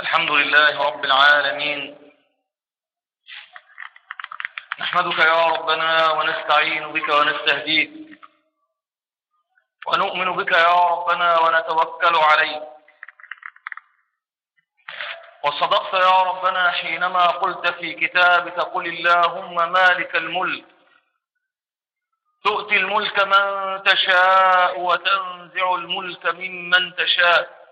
الحمد لله رب العالمين. نحمدك يا ربنا ونستعين بك ونستهديك. ونؤمن بك يا ربنا ونتوكل عليك. وصدقت يا ربنا حينما قلت في كتابك قل اللهم مالك الملك. تؤتي الملك من تشاء وتنزع الملك ممن تشاء.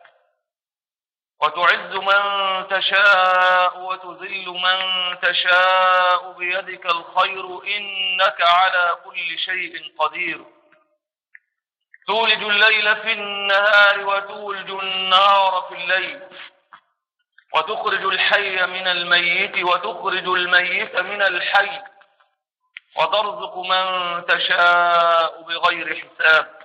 وتعز من تشاء وتذل من تشاء بيدك الخير إنك على كل شيء قدير. تولج الليل في النهار وتولج النهار في الليل وتخرج الحي من الميت وتخرج الميت من الحي وترزق من تشاء بغير حساب.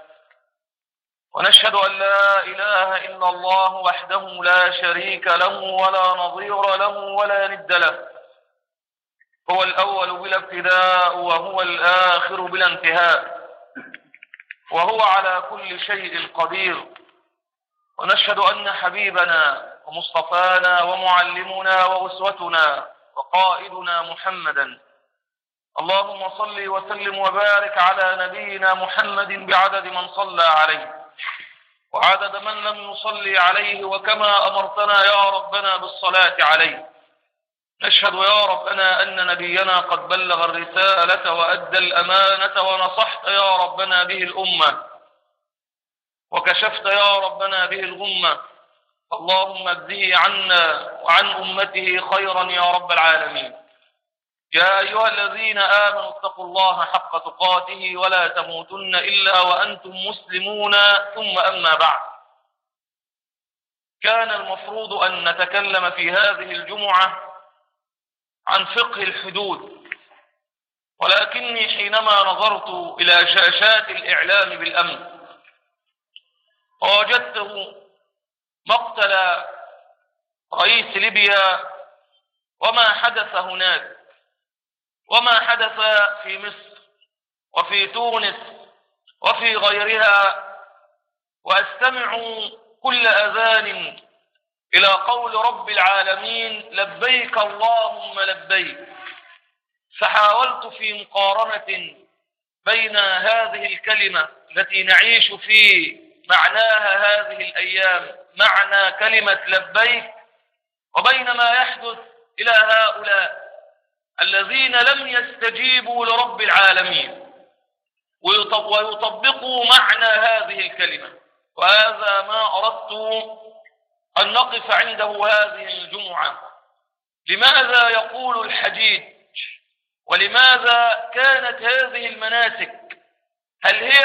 ونشهد أن لا إله إلا الله وحده لا شريك له ولا نظير له ولا ند له. هو الأول بلا ابتداء وهو الآخر بلا انتهاء. وهو على كل شيء قدير. ونشهد أن حبيبنا ومصطفانا ومعلمنا وأسوتنا وقائدنا محمدا. اللهم صل وسلم وبارك على نبينا محمد بعدد من صلى عليه. وعدد من لم يصلي عليه وكما أمرتنا يا ربنا بالصلاة عليه. نشهد يا ربنا أن نبينا قد بلغ الرسالة وأدى الأمانة ونصحت يا ربنا به الأمة. وكشفت يا ربنا به الغمة. اللهم اجزه عنا وعن أمته خيرا يا رب العالمين. يا أيها الذين آمنوا اتقوا الله حق تقاته ولا تموتن إلا وأنتم مسلمون ثم أما بعد. كان المفروض أن نتكلم في هذه الجمعة عن فقه الحدود ولكني حينما نظرت إلى شاشات الإعلام بالأمن ووجدته مقتل رئيس ليبيا وما حدث هناك. وما حدث في مصر وفي تونس وفي غيرها وأستمع كل أذان إلى قول رب العالمين لبيك اللهم لبيك. فحاولت في مقارنة بين هذه الكلمة التي نعيش في معناها هذه الأيام معنى كلمة لبيك وبين ما يحدث إلى هؤلاء. الذين لم يستجيبوا لرب العالمين. ويطبقوا معنى هذه الكلمة. وهذا ما أردت أن نقف عنده هذه الجمعة. لماذا يقول الحجيج؟ ولماذا كانت هذه المناسك؟ هل هي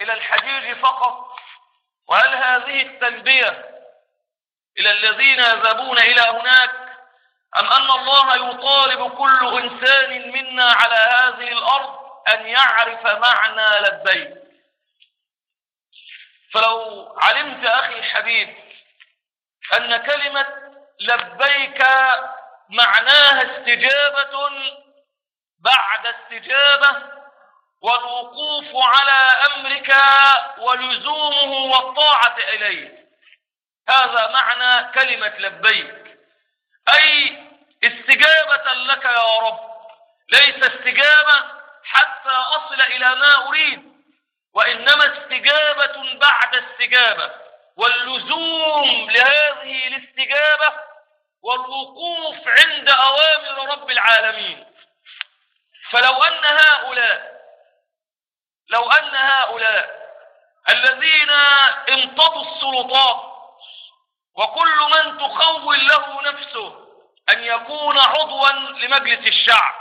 إلى الحجيج فقط؟ وهل هذه التلبية إلى الذين يذهبون إلى هناك؟ أم أن الله يطالب كل إنسان منا على هذه الأرض أن يعرف معنى لبيك. فلو علمت أخي الحبيب أن كلمة لبيك معناها استجابة بعد استجابة والوقوف على أمرك ولزومه والطاعة إليه هذا معنى كلمة لبيك. أي استجابة لك يا رب. ليس استجابة حتى أصل إلى ما أريد وإنما استجابة بعد استجابة. واللزوم لهذه الاستجابة والوقوف عند أوامر رب العالمين. فلو أن هؤلاء لو أن هؤلاء الذين امتضوا السلطات وكل من تخول له نفسه أن يكون عضوا لمجلس الشعب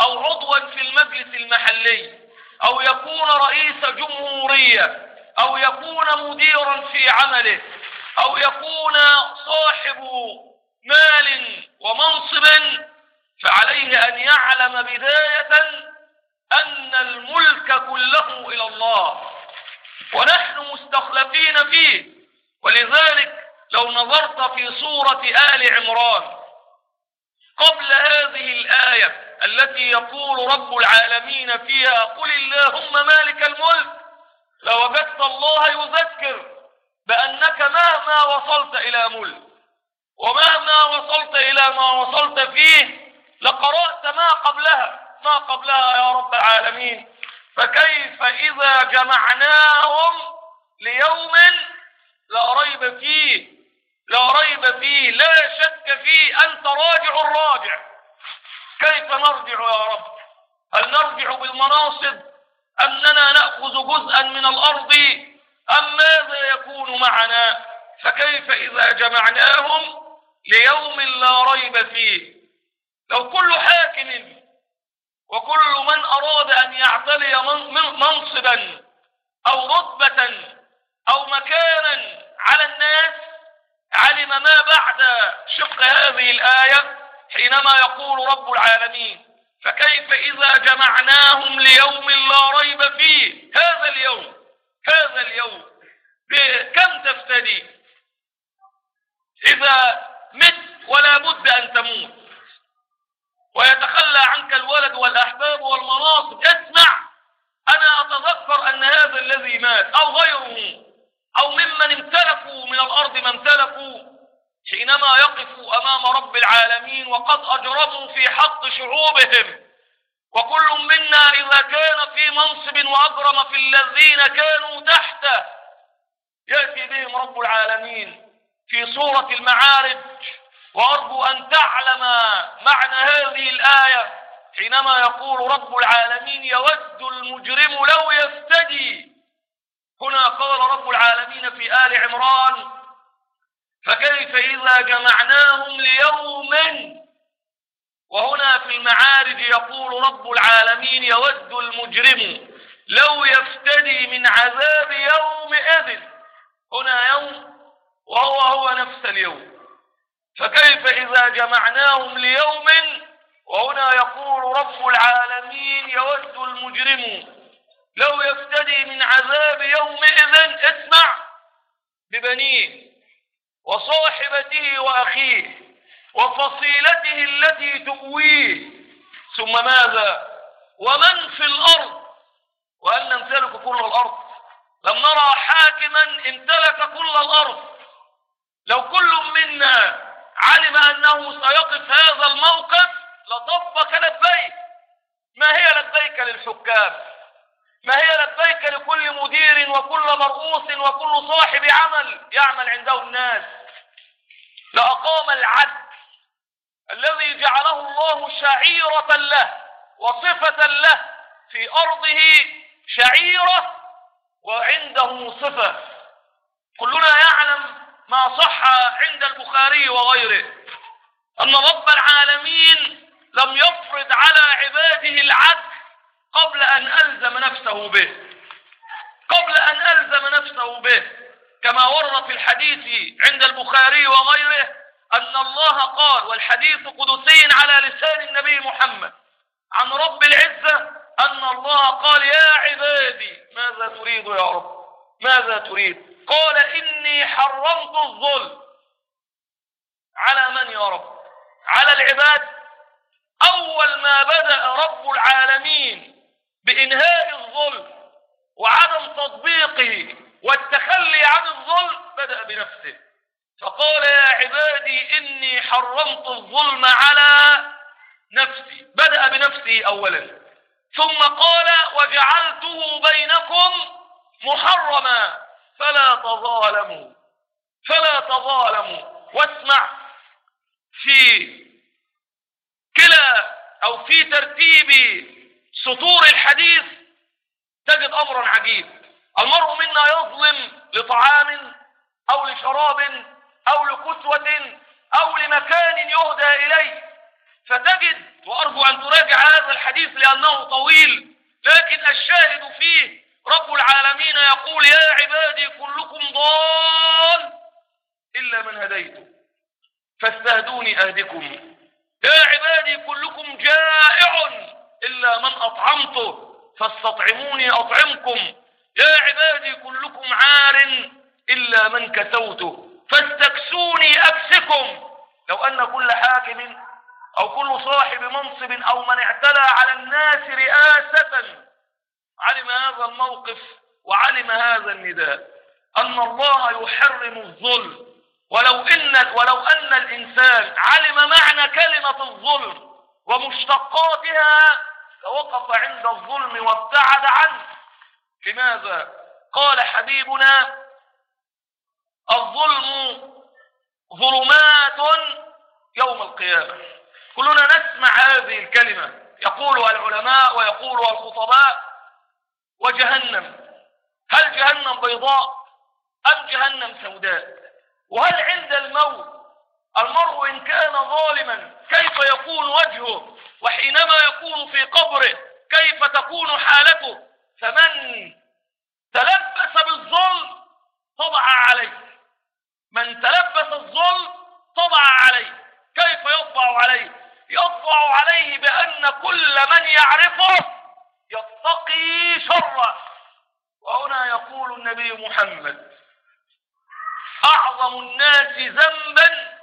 أو عضوا في المجلس المحلي أو يكون رئيس جمهورية أو يكون مديرا في عمله أو يكون صاحب مال ومنصب فعليه أن يعلم بداية أن الملك كله إلى الله. ونحن مستخلفين فيه ولذلك لو نظرت في سورة آل عمران قبل هذه الآية التي يقول رب العالمين فيها قل اللهم مالك الملك لوجدت الله يذكر بأنك مهما وصلت إلى ملك ومهما وصلت إلى ما وصلت فيه لقرأت ما قبلها ما قبلها يا رب العالمين فكيف إذا جمعناهم ليوم لا ريب فيه لا ريب فيه لا شك فيه أنت راجع الراجع. كيف نرجع يا رب؟ هل نرجع بالمناصب أننا نأخذ جزءا من الأرض أم ماذا يكون معنا؟ فكيف إذا جمعناهم ليوم لا ريب فيه؟ لو كل حاكم وكل من أراد أن يعتلي منصبا أو رتبة أو مكانا على الناس علم ما بعد. شق هذه الآية حينما يقول رب العالمين فكيف إذا جمعناهم ليوم لا ريب فيه؟ هذا اليوم هذا اليوم. كم تفتدي؟ إذا مت ولا بد أن تموت ويتخلى عنك الولد والأحباب والمناصب اسمع أنا أتذكر أن هذا الذي مات أو غيره أو ممن امتلكوا من الأرض ما امتلكوا حينما يقفوا أمام رب العالمين وقد أجرموا شعوبهم. وكل منا إذا كان في منصب وأجرم في الذين كانوا تحته يأتي بهم رب العالمين في سورة المعارج. وأرجو أن تعلم معنى هذه الآية حينما يقول رب العالمين يود المجرم لو يفتدي. هنا قال رب العالمين في آل عمران فكيف إذا جمعناهم ليوم وهنا في المعارج يقول رب العالمين يود المجرم لو يفتدي من عذاب يومئذ. هنا يوم وهو هو نفس اليوم. فكيف إذا جمعناهم ليوم؟ وهنا يقول رب العالمين يود المجرم لو يفتدي من عذاب يومئذ. اسمع ببنيه وصاحبته وأخيه. وفصيلته التي تؤويه. ثم ماذا؟ ومن في الأرض؟ وهل نمتلك كل الأرض؟ لم نرى حاكما امتلك كل الأرض. لو كل منا علم أنه سيقف هذا الموقف لطبق لبيك. ما هي لبيك للحكام؟ ما هي لبيك لكل مدير وكل مرؤوس وكل صاحب عمل يعمل عنده الناس؟ لأقام العدل الذي جعله الله شعيرة له وصفة له في أرضه شعيرة وعنده صفة. كلنا يعلم ما صح عند البخاري وغيره. أن رب العالمين لم يفرض على عباده العدل قبل أن ألزم نفسه به. قبل أن ألزم نفسه به. كما ورد في الحديث عند البخاري وغيره أن الله قال والحديث قدسي على لسان النبي محمد عن رب العزة أن الله قال يا عبادي ماذا تريد يا رب؟ ماذا تريد؟ قال إني حرمت الظلم. على من يا رب؟ على العباد. أول ما بدأ رب العالمين بإنهاء الظلم وعدم تطبيقه والتخلي عن الظلم بدأ بنفسه. فقال يا عبادي إني حرمت الظلم على نفسي بدأ بنفسه أولا. ثم قال وجعلته بينكم محرما. فلا تظالموا فلا تظالموا. واسمع في كلا أو في ترتيب سطور الحديث تجد أمرا عجيب. المرء منا يظلم لطعام أو لشراب أو لكسوة أو لمكان يهدى إليه. فتجد وأرجو أن تراجع هذا الحديث لأنه طويل لكن الشاهد فيه رب العالمين يقول يا عبادي كلكم ضال إلا من هديته فاستهدوني أهدكم. يا عبادي كلكم جائع إلا من أطعمته فاستطعموني أطعمكم. يا عبادي كلكم عار إلا من كسوته فاستكسوني أكسكم. لو أن كل حاكم أو كل صاحب منصب أو من اعتلى على الناس رئاسة علم هذا الموقف وعلم هذا النداء أن الله يحرم الظلم. ولو إن ولو أن الإنسان علم معنى كلمة الظلم ومشتقاتها لوقف عند الظلم وابتعد عنه. لماذا؟ قال حبيبنا الظلم ظلمات يوم القيامة. كلنا نسمع هذه الكلمة. يقولها العلماء ويقولها الخطباء وجهنم. هل جهنم بيضاء أم جهنم سوداء؟ وهل عند الموت المرء إن كان ظالما كيف يكون وجهه؟ وحينما يكون في قبره كيف تكون حالته؟ فمن تلبس بالظلم طبع عليه. من تلبس الظلم طبع عليه. كيف يطبع عليه؟ يطبع عليه بأن كل من يعرفه يتقي شره. وهنا يقول النبي محمد أعظم الناس ذنبا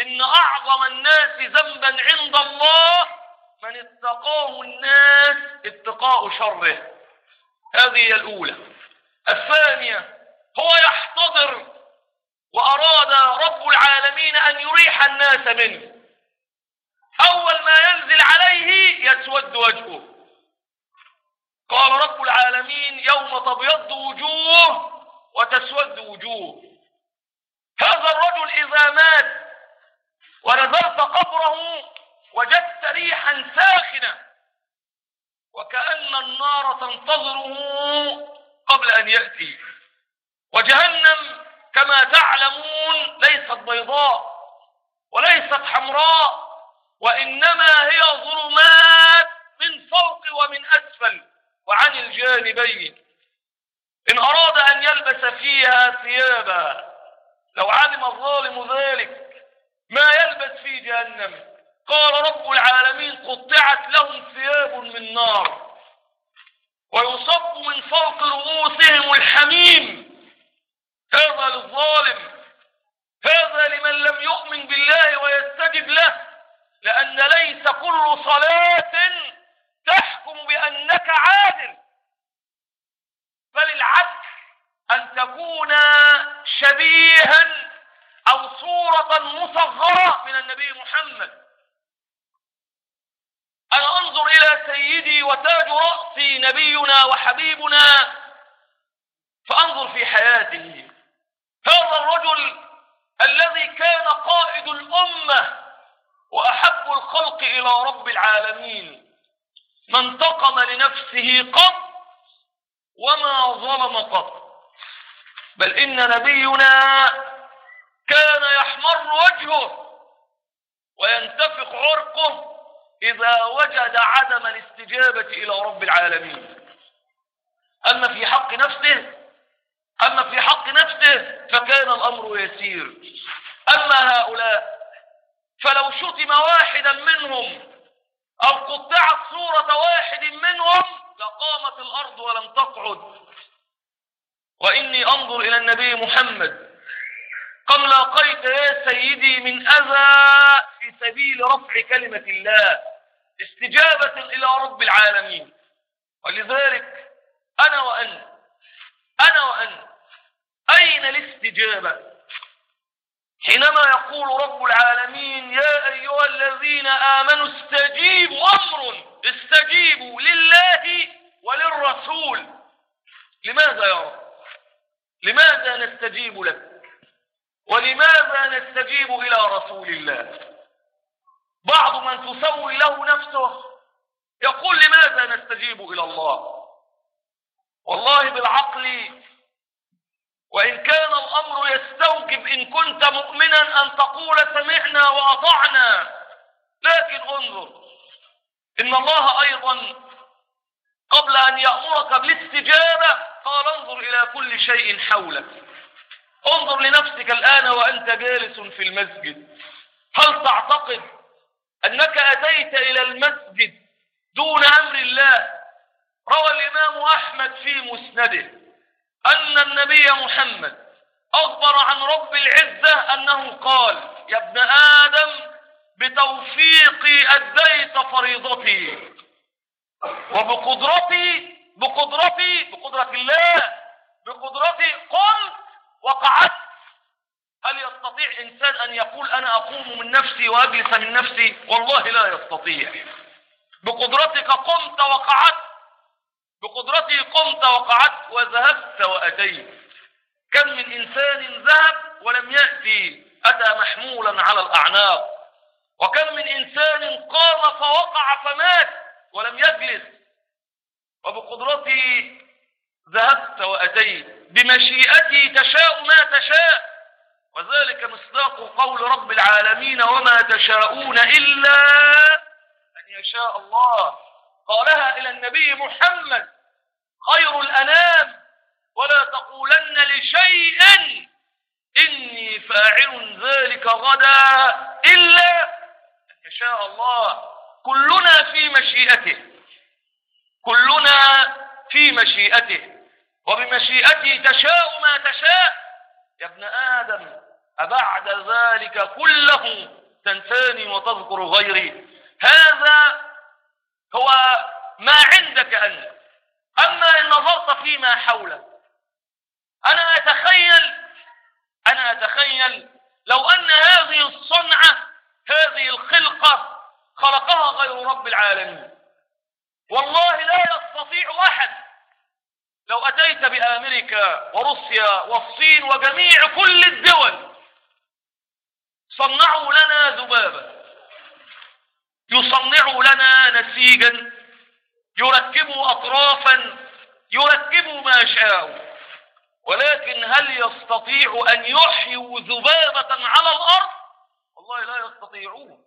إن أعظم الناس ذنبا عند الله من اتقاه الناس اتقاء شره. هذه الأولى. الثانية هو يحتضر وأراد رب العالمين أن يريح الناس منه. أول ما ينزل عليه يسود وجهه. قال رب العالمين يوم تبيض وجوه وتسود وجوه. هذا الرجل إذا مات ونزلت قبره وجدت ريحا ساخنة وكأن النار تنتظره قبل أن يأتي. وجهنم كما تعلمون ليست بيضاء وليست حمراء وإنما هي ظلمات من فوق ومن أسفل وعن الجانبين. إن أراد أن يلبس فيها ثيابا لو علم الظالم ذلك ما يلبس في جهنم؟ قال رب العالمين قطعت لهم ثياب من نار. ويصب من فوق رؤوسهم الحميم. هذا للظالم هذا لمن لم يؤمن بالله ويستجب له لأن ليس كل صلاة تحكم بأنك عادل. بل العدل أن تكون شبيها أو صورة مصغرة من النبي محمد. أنا أنظر إلى سيدي وتاج رأسي نبينا وحبيبنا فأنظر في حياته. هذا الرجل الذي كان قائد الأمة وأحب الخلق إلى رب العالمين ما انتقم لنفسه قط وما ظلم قط. بل إن نبينا كان يحمر وجهه وينتفخ عرقه إذا وجد عدم الاستجابة إلى رب العالمين. أما في حق نفسه أما في حق نفسه فكان الأمر يسير. أما هؤلاء فلو شتم واحدا منهم أو قطعت صورة واحد منهم لقامت الأرض ولم تقعد. وإني أنظر إلى النبي محمد كم لاقيت يا سيدي من أذى في سبيل رفع كلمة الله استجابة إلى رب العالمين. ولذلك أنا وأنت أنا وأنت أين الاستجابة؟ حينما يقول رب العالمين يا أيها الذين آمنوا استجيبوا أمر استجيبوا لله وللرسول. لماذا يا رب؟ لماذا نستجيب لك؟ ولماذا نستجيب إلى رسول الله؟ بعض من تسوي له نفسه يقول لماذا نستجيب إلى الله؟ والله بالعقل وإن كان الأمر يستوجب إن كنت مؤمنا أن تقول سمعنا وأطعنا. لكن انظر إن الله أيضا قبل أن يأمرك بالاستجابة قال انظر إلى كل شيء حولك. انظر لنفسك الآن وأنت جالس في المسجد. هل تعتقد أنك أتيت إلى المسجد دون أمر الله؟ روى الإمام أحمد في مسنده. أن النبي محمد أخبر عن رب العزة أنه قال يا ابن آدم بتوفيقي أديت فريضتي. وبقدرتي بقدرتي بقدرة الله بقدرتي قلت وقعدت. هل يستطيع إنسان أن يقول أنا أقوم من نفسي وأجلس من نفسي؟ والله لا يستطيع. بقدرتك قمت وقعدت. بقدرتي قمت وقعدت وذهبت وأتيت. كم من إنسان ذهب ولم يأتي أتى محمولا على الأعناق. وكم من إنسان قام فوقع فمات ولم يجلس. وبقدرتي ذهبت وأتيت. بمشيئتي تشاء ما تشاء. وذلك مصداق قول رب العالمين وما تشاءون إلا أن يشاء الله. قالها إلى النبي محمد خير الأنام ولا تقولن لشيء إني فاعل ذلك غدا إلا أن يشاء الله كلنا في مشيئته كلنا في مشيئته وبمشيئته تشاء ما تشاء. يا ابن آدم أبعد ذلك كله تنساني وتذكر غيري. هذا ما عندك أنت. أما إن نظرت فيما حولك. أنا أتخيل أنا أتخيل لو أن هذه الصنعة هذه الخلقة خلقها غير رب العالمين. والله لا يستطيع أحد. لو أتيت بأمريكا وروسيا والصين وجميع كل الدول صنعوا لنا ذبابا يصنعوا لنا نسيجا. يركبوا أطرافا يركبوا ما شاءوا ولكن هل يستطيع أن يحيوا ذبابة على الأرض؟ والله لا يستطيعون.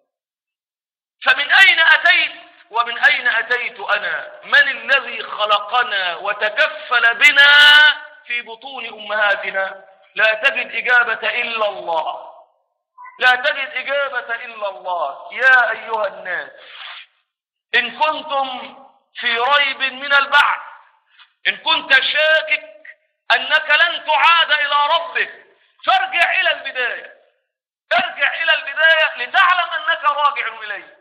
فمن أين أتيت؟ ومن أين أتيت أنا؟ من الذي خلقنا وتكفل بنا في بطون أمهاتنا؟ لا تجد إجابة إلا الله. لا تجد إجابة إلا الله. يا أيها الناس إن كنتم في ريب من البعث. إن كنت شاكك أنك لن تعاد إلى ربك فارجع إلى البداية. ارجع إلى البداية لتعلم أنك راجع إليه.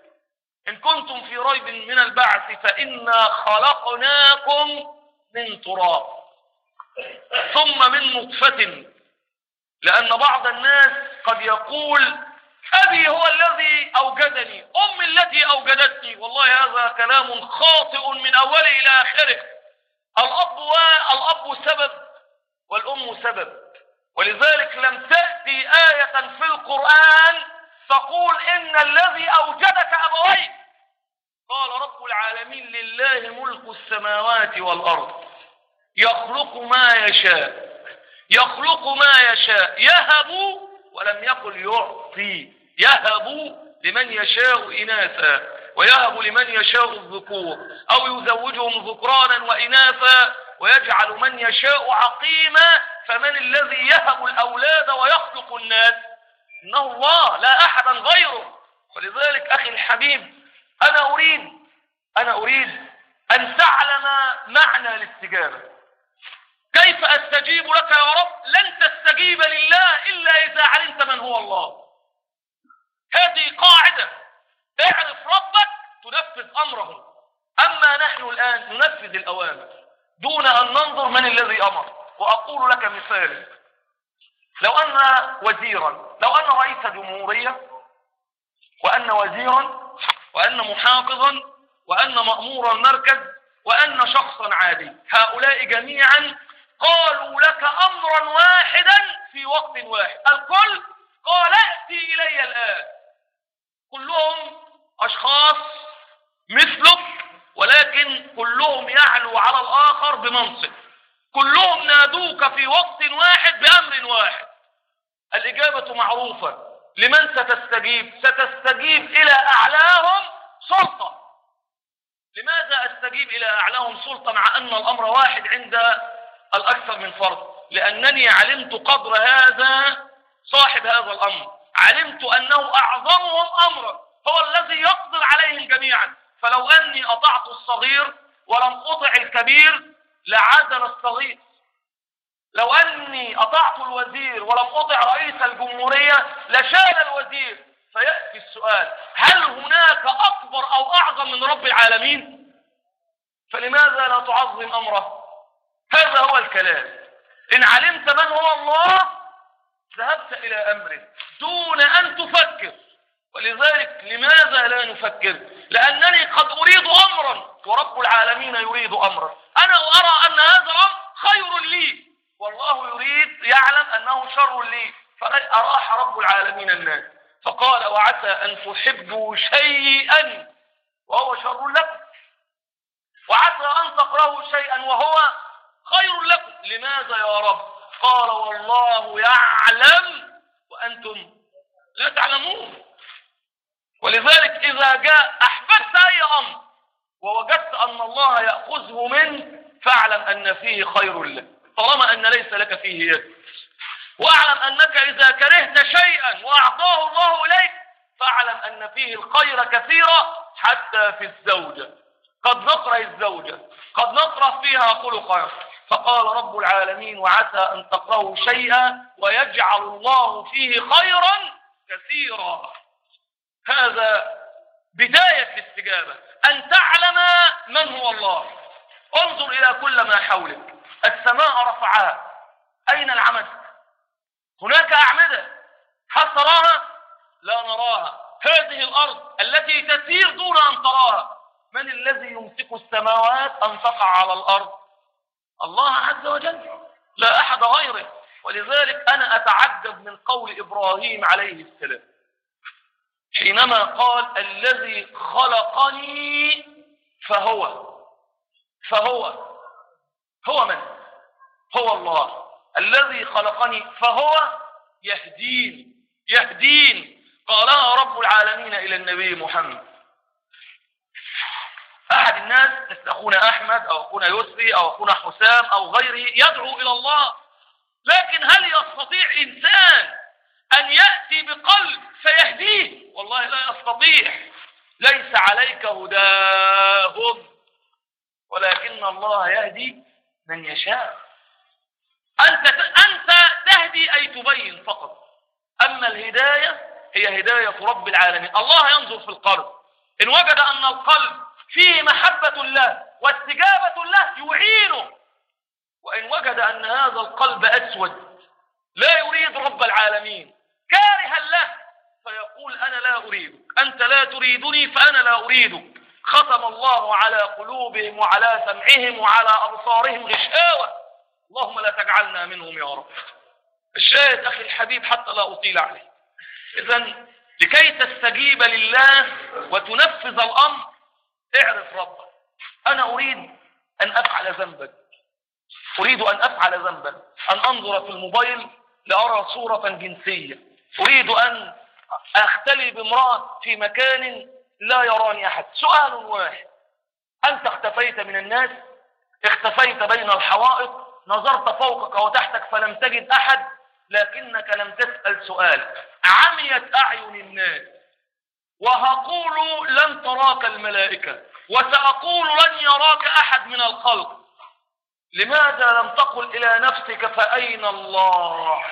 إن كنتم في ريب من البعث فإنا خلقناكم من تراب ثم من نطفة لأن بعض الناس قد يقول أبي هو الذي أوجدني أمي التي أوجدتني. والله هذا كلام خاطئ من أوله إلى آخره. الأب والأب سبب والأم سبب. ولذلك لم تأتي آية في القرآن تقول إن الذي أوجدك أبويك قال رب العالمين لله ملك السماوات والأرض. يخلق ما يشاء. يخلق ما يشاء. يهب ولم يقل يعطي. يهب لمن يشاء إناثا ويهب لمن يشاء الذكور أو يزوجهم ذكرانا وإناثا ويجعل من يشاء عقيما فمن الذي يهب الأولاد ويخلق الناس؟ إنه الله لا أحدا غيره. ولذلك أخي الحبيب أنا أريد أنا أريد أن تعلم معنى الاستجابة. كيف أستجيب لك يا رب؟ لن تستجيب لله إلا إذا علمت من هو الله. هذه قاعدة اعرف ربك تنفذ أمره. أما نحن الآن ننفذ الأوامر دون أن ننظر من الذي أمر. وأقول لك مثال لو أن وزيرا لو أن رئيس جمهورية وأن وزيرا وأن محافظا وأن مأمور المركز وأن شخصا عادي. هؤلاء جميعا قالوا لك أمرا واحدا في وقت واحد. الكل قال ائتي إلي الآن. كلهم أشخاص مثلك ولكن كلهم يعلو على الآخر بمنصب. كلهم نادوك في وقت واحد بأمر واحد. الإجابة معروفة. لمن ستستجيب؟ ستستجيب إلى أعلاهم سلطة. لماذا أستجيب إلى أعلاهم سلطة مع أن الأمر واحد عند الأكثر من فرد؟ لأنني علمت قدر هذا صاحب هذا الأمر. علمت أنه أعظمهم أمرا هو الذي يقدر عليهم جميعا. فلو أني أطعت الصغير ولم أطع الكبير لعزل الصغير لو أني أطعت الوزير ولم أطع رئيس الجمهورية لشال الوزير. فيأتي السؤال هل هناك أكبر أو أعظم من رب العالمين؟ فلماذا لا تعظم أمره؟ هذا هو الكلام. إن علمت من هو الله ذهبت إلى أمره دون أن تفكر. ولذلك لماذا لا نفكر؟ لأنني قد أريد أمرا ورب العالمين يريد أمرا. أنا أرى أن هذا الأمر خير لي. والله يريد يعلم أنه شر لي. فأراح رب العالمين الناس. فقال وعسى أن تحبوا شيئا وهو شر لكم. وعسى أن تكرهوا شيئا وهو خير لكم. لماذا يا رب؟ قال والله يعلم وأنتم لا تعلمون. ولذلك إذا جاء أحببت أي أمر ووجدت أن الله يأخذه منه فاعلم أن فيه خير لك. طالما أن ليس لك فيه يد. واعلم أنك إذا كرهت شيئا وأعطاه الله إليك فاعلم أن فيه الخير كثيرا حتى في الزوجة. قد نقرأ الزوجة. قد نقرأ فيها خلقا. فقال رب العالمين وعسى أن تقرأوا شيئا ويجعل الله فيه خيرا كثيرا. هذا بداية الاستجابة. أن تعلم من هو الله. انظر إلى كل ما حولك. السماء رفعها. أين العمد؟ هناك أعمدة هل تراها لا نراها. هذه الأرض التي تسير دون أن تراها. من الذي يمسك السماوات أن تقع على الأرض؟ الله عز وجل لا أحد غيره. ولذلك أنا أتعجب من قول إبراهيم عليه السلام حينما قال الذي خلقني فهو فهو هو من؟ هو الله. الذي خلقني فهو يهدين يهدين. قالها رب العالمين إلى النبي محمد. أحد الناس مثل أخونا أحمد أو أخونا يسري أو أخونا حسام أو غيره يدعو إلى الله. لكن هل يستطيع إنسان أن يأتي بقلب فيهديه؟ والله لا يستطيع. ليس عليك هداهم. ولكن الله يهدي من يشاء. أنت, أنت تهدي أي تبين فقط. أما الهداية هي هداية رب العالمين. الله ينظر في القلب. إن وجد أن القلب فيه محبة الله واستجابة الله يعينه. وإن وجد أن هذا القلب أسود لا يريد رب العالمين كارها له فيقول أنا لا أريدك. أنت لا تريدني فأنا لا أريدك. ختم الله على قلوبهم وعلى سمعهم وعلى أبصارهم غشاوة. اللهم لا تجعلنا منهم يا رب. الشاهد أخي الحبيب حتى لا أطيل عليه. إذا لكي تستجيب لله وتنفذ الأمر اعرف ربك. أنا أريد أن أفعل ذنبا أريد أن أفعل ذنبا أن أنظر في الموبايل لأرى صورة جنسية. أريد أن أختلي بامرأة في مكان لا يراني أحد. سؤال واحد. أنت اختفيت من الناس؟ اختفيت بين الحوائط؟ نظرت فوقك وتحتك فلم تجد أحد؟ لكنك لم تسأل سؤال. عميت أعين الناس. وهقول لن تراك الملائكة وسأقول لن يراك أحد من الخلق. لماذا لم تقل إلى نفسك فأين الله؟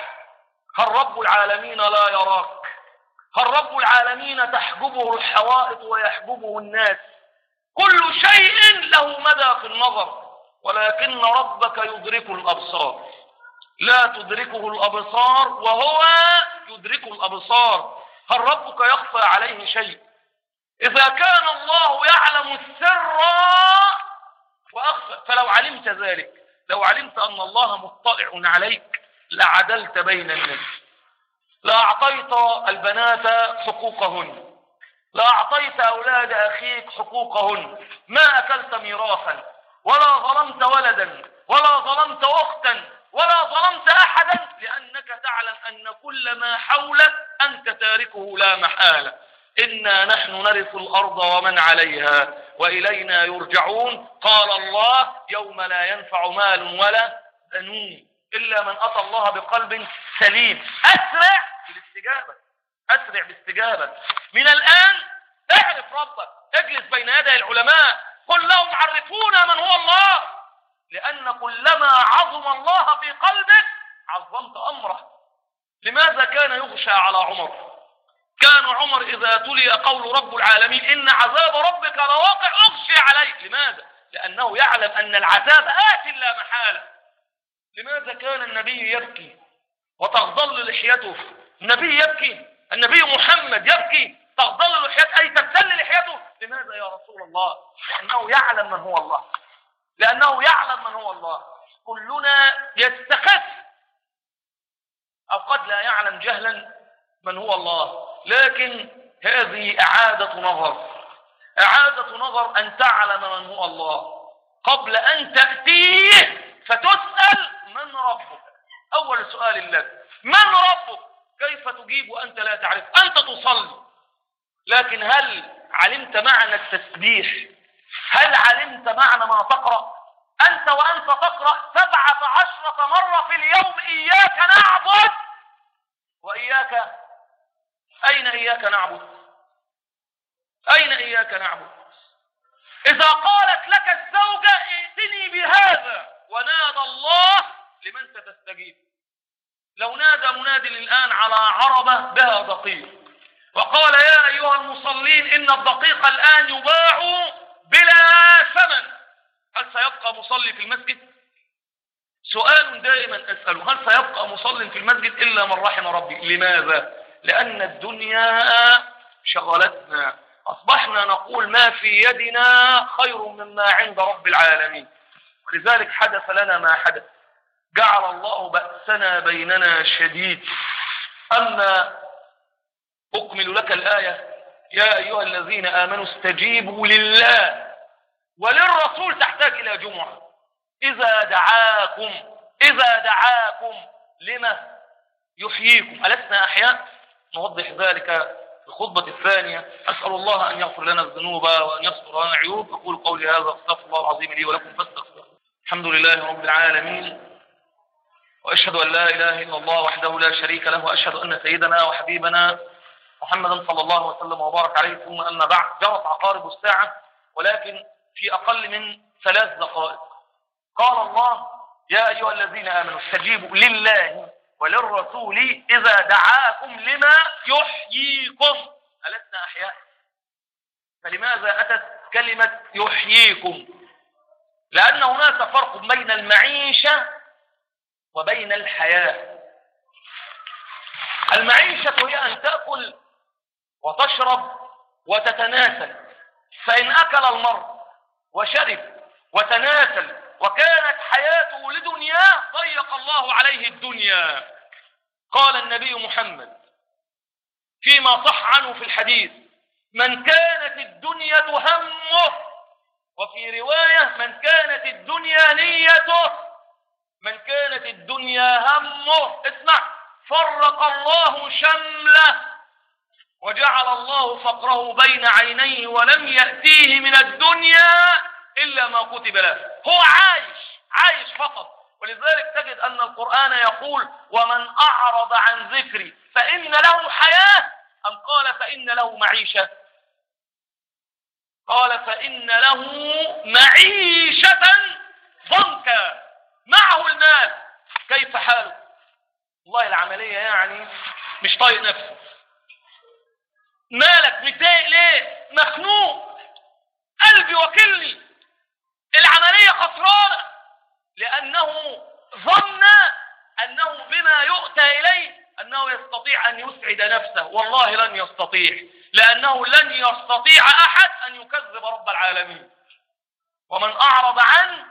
هل رب العالمين لا يراك؟ هل رب العالمين تحجبه الحوائط ويحجبه الناس؟ كل شيء له مدى في النظر ولكن ربك يدرك الأبصار. لا تدركه الأبصار وهو يدرك الأبصار. هل ربك يخفى عليه شيء؟ إذا كان الله يعلم السر وأخفى فلو علمت ذلك لو علمت أن الله مطلع عليك لعدلت بين الناس. لأعطيت البنات حقوقهن. لأعطيت أولاد أخيك حقوقهن. ما أكلت ميراثا ولا ظلمت ولدا ولا ظلمت أختا. ولا ظلمت أحدا لأنك تعلم أن كل ما حولك أنت تاركه لا محالة. إنا نحن نرث الأرض ومن عليها وإلينا يرجعون. قال الله يوم لا ينفع مال ولا بنون إلا من أتى الله بقلب سليم. أسرع بالاستجابة. أسرع بالاستجابة. من الآن اعرف ربك. اجلس بين يدي العلماء. قل لهم عرفونا من هو الله. لأن كلما عظم الله في قلبك عظمت أمره. لماذا كان يغشى على عمر؟ كان عمر إذا تلي قول رب العالمين إن عذاب ربك لواقع أغشي عليه لماذا؟ لأنه يعلم أن العذاب آت لا محالة. لماذا كان النبي يبكي وتغضل لحيته؟ النبي يبكي النبي محمد يبكي تغضل لحيته أي تبتل لحيته. لماذا يا رسول الله؟ لأنه يعلم من هو الله. لأنه يعلم من هو الله. كلنا يستخف. أو قد لا يعلم جهلا من هو الله. لكن هذه إعادة نظر. إعادة نظر أن تعلم من هو الله. قبل أن تأتيه فتسأل من ربك. أول سؤال لك. من ربك؟ كيف تجيب وأنت لا تعرف؟ أنت تصلي. لكن هل علمت معنى التسبيح؟ هل علمت معنى ما تقرأ؟ أنت وأنت تقرأ سبعة عشرة مرة في اليوم إياك نعبد؟ وإياك أين إياك نعبد؟ أين إياك نعبد؟ إذا قالت لك الزوجة ائتني بهذا ونادى الله لمن ستستجيب؟ لو نادى مناد الآن على عربة بها دقيق. وقال يا أيها المصلين إن الدقيق الآن يباع بلا ثمن. هل سيبقى مصلي في المسجد؟ سؤال دائما أسأله. هل سيبقى مصلي في المسجد إلا من رحم ربي؟ لماذا؟ لأن الدنيا شغلتنا. أصبحنا نقول ما في يدنا خير مما عند رب العالمين. لذلك حدث لنا ما حدث. جعل الله بأسنا بيننا شديد. أما أكمل لك الآية. يا أيها الذين آمنوا استجيبوا لله وللرسول تحتاج إلى جمعة. إذا دعاكم إذا دعاكم لما يحييكم؟ ألسنا أحياء؟ نوضح ذلك في الخطبة الثانية. أسأل الله أن يغفر لنا الذنوب وأن يستر لنا العيوب. أقول قولي هذا أستغفر الله العظيم لي ولكم فاستغفروا الحمد لله رب العالمين. وأشهد أن لا إله إلا الله وحده لا شريك له. وأشهد أن سيدنا وحبيبنا محمدا صلى الله وسلم وبارك عليه ثم أما بعد جرت عقارب الساعة ولكن في أقل من ثلاث دقائق. قال الله يا أيها الذين آمنوا استجيبوا لله وللرسول إذا دعاكم لما يحييكم. ألسنا أحياء؟ فلماذا أتت كلمة يحييكم لأن هناك فرق بين المعيشة وبين الحياة. المعيشة هي أن تأكل وتشرب وتتناسل فإن أكل المرء وشرب وتناسل وكانت حياته لدنياه ضيق الله عليه الدنيا. قال النبي محمد فيما صح عنه في الحديث من كانت الدنيا همه وفي رواية من كانت الدنيا نيته من كانت الدنيا همه اسمع فرق الله شمله وجعل الله فقره بين عينيه ولم يأتيه من الدنيا إلا ما كتب له. هو عايش عايش فقط. ولذلك تجد أن القرآن يقول ومن أعرض عن ذكري فإن له حياة. أم قال فإن له معيشة. قال فإن له معيشة ضنكا. معه المال. كيف حاله؟ والله العملية يعني مش طايق نفسه. مالك متضايق ليه؟ مخنوق. قلبي وكلني العملية خسرانة. لأنه ظن أنه بما يؤتى إليه أنه يستطيع أن يسعد نفسه. والله لن يستطيع. لأنه لن يستطيع أحد أن يكذب رب العالمين. ومن أعرض عن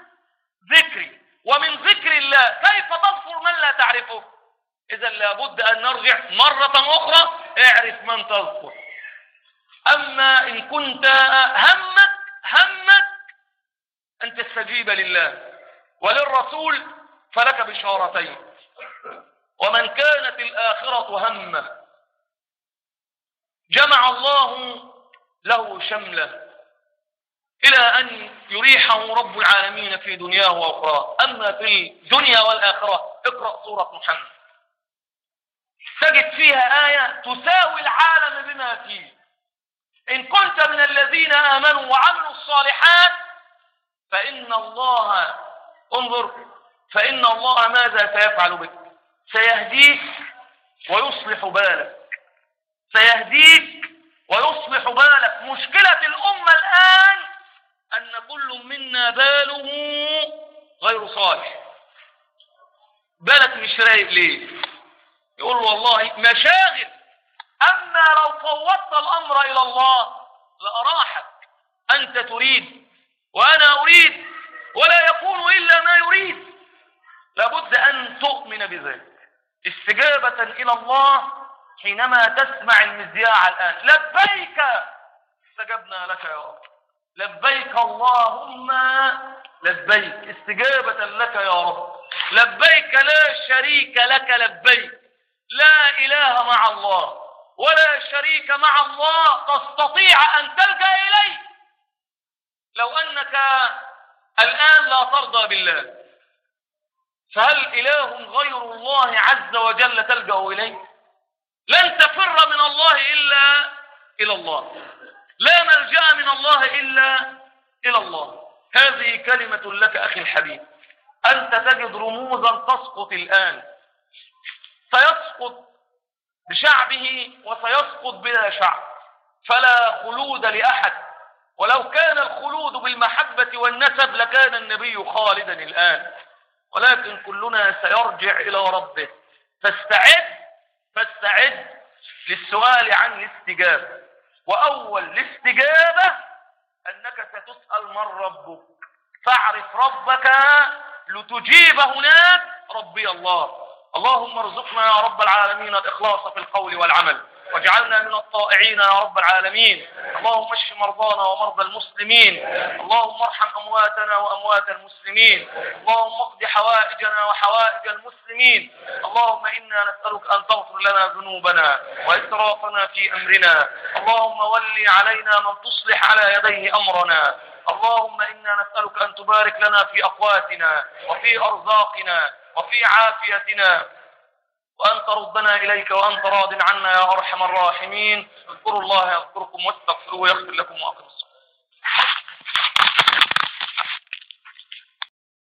ذكري. ومن ذكر الله كيف تذكر من لا تعرفه؟ إذا لابد أن نرجع مرة أخرى. اعرف من تذكر أما إن كنت همك همك أن تستجيب لله. وللرسول فلك بشارتين. ومن كانت الآخرة همة جمع الله له شمله. إلى أن يريحه رب العالمين في دنياه وأخرى أما في الدنيا والآخرة اقرأ سورة محمد. تجد فيها آية تساوي العالم بما فيه. إن كنت من الذين آمنوا وعملوا الصالحات فإن الله انظر فإن الله ماذا سيفعل بك؟ سيهديك ويصلح بالك. سيهديك ويصلح بالك. مشكلة الأمة الآن أن كل منا باله غير صالح. بالك مش رايق ليه؟ يقول له والله مشاغل أما لو فوضت الأمر إلى الله لأراحك. أنت تريد وأنا أريد ولا يكون إلا ما يريد. لابد أن تؤمن بذلك. استجابة إلى الله حينما تسمع المذياع الآن. لبيك! استجبنا لك يا رب. لبيك اللهم لبيك. استجابة لك يا رب. لبيك لا شريك لك لبيك. لا إله مع الله. ولا شريك مع الله تستطيع أن تلجأ إليه. لو أنك الآن لا ترضى بالله فهل إله غير الله عز وجل تلجأ إليه؟ لن تفر من الله إلا إلى الله. لا ملجأ من الله إلا إلى الله. هذه كلمة لك أخي الحبيب. أنت تجد رموزا تسقط الآن. سيسقط بشعبه وسيسقط بلا شعب. فلا خلود لأحد. ولو كان الخلود بالمحبة والنسب لكان النبي خالدا الآن. ولكن كلنا سيرجع إلى ربه. فاستعد فاستعد للسؤال عن الاستجابة. وأول الاستجابة أنك ستسأل من ربك. فاعرف ربك لتجيب هناك ربي الله. اللهم ارزقنا يا رب العالمين الإخلاص في القول والعمل واجعلنا من الطائعين يا رب العالمين. اللهم اشف مرضانا ومرضى المسلمين. اللهم ارحم أمواتنا وأموات المسلمين. اللهم اقض حوائجنا وحوائج المسلمين. اللهم إنا نسألك أن تغفر لنا ذنوبنا وإسرافنا في أمرنا. اللهم ولي علينا من تصلح على يديه أمرنا. اللهم إنا نسألك أن تبارك لنا في أقواتنا وفي أرزاقنا. وفي عافيتنا. وأن تردنا إليك وأنت راض عنا يا أرحم الراحمين. اذكروا الله يذكركم واستغفروه يغفر لكم وأقم